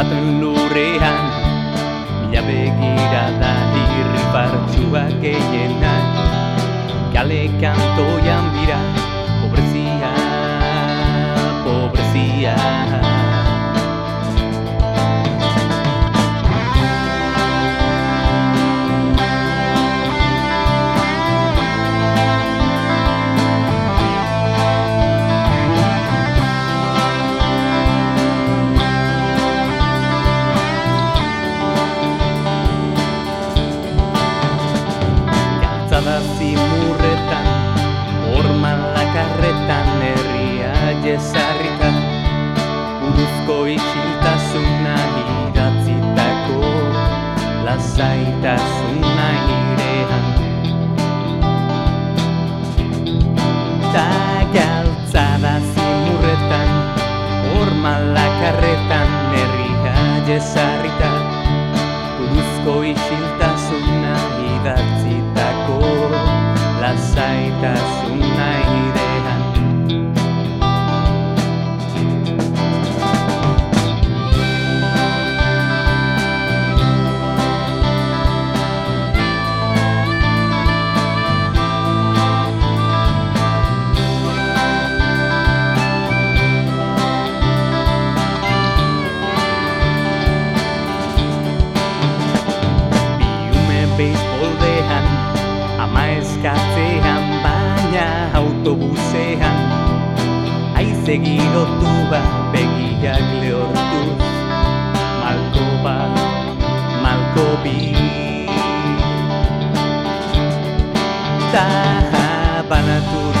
Baten lurrean Mila begirada irripartxuak gehiena Kale kantoian bira Pobrezia, pobrezia lasaitasuna irean Ta galtzada zimurretan, orman lakarretan herria jesarrita Buruzko isiltasuna Aize girotu ba begiak lehortuz Malko bat, malko bi. Ta banatur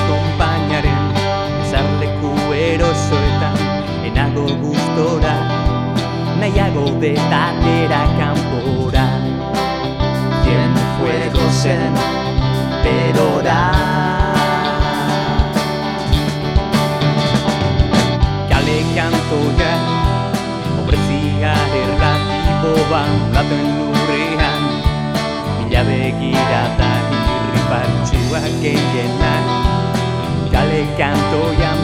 begira da irri partxuak gehienak Kale kantoia